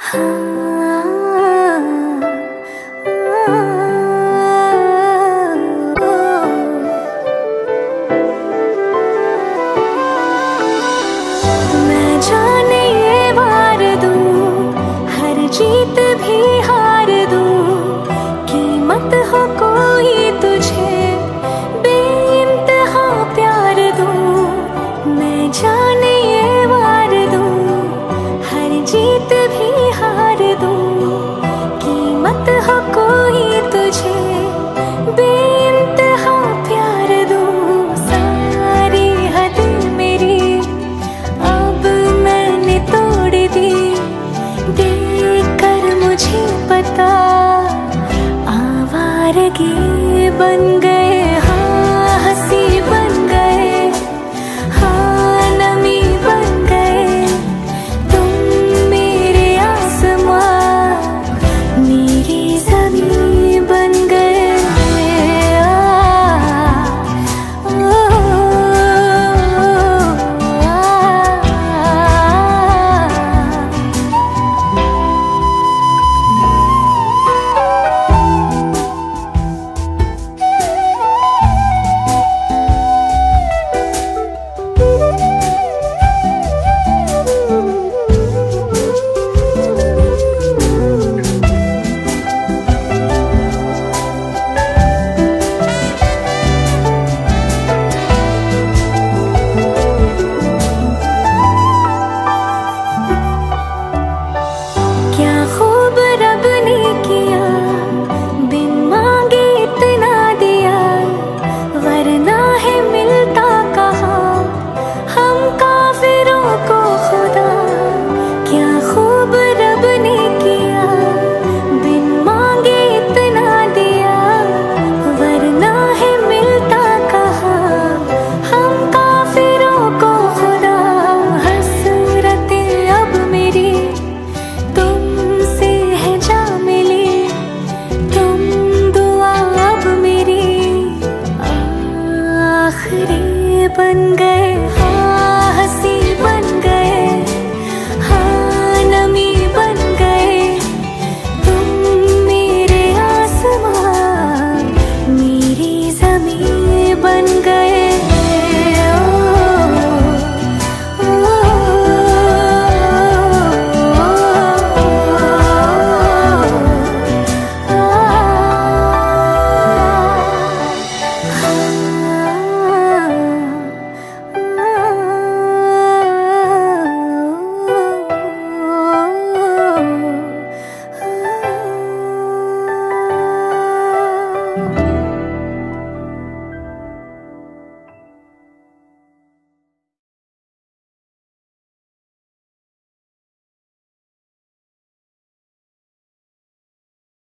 啊 बन गए bên vẫn ghé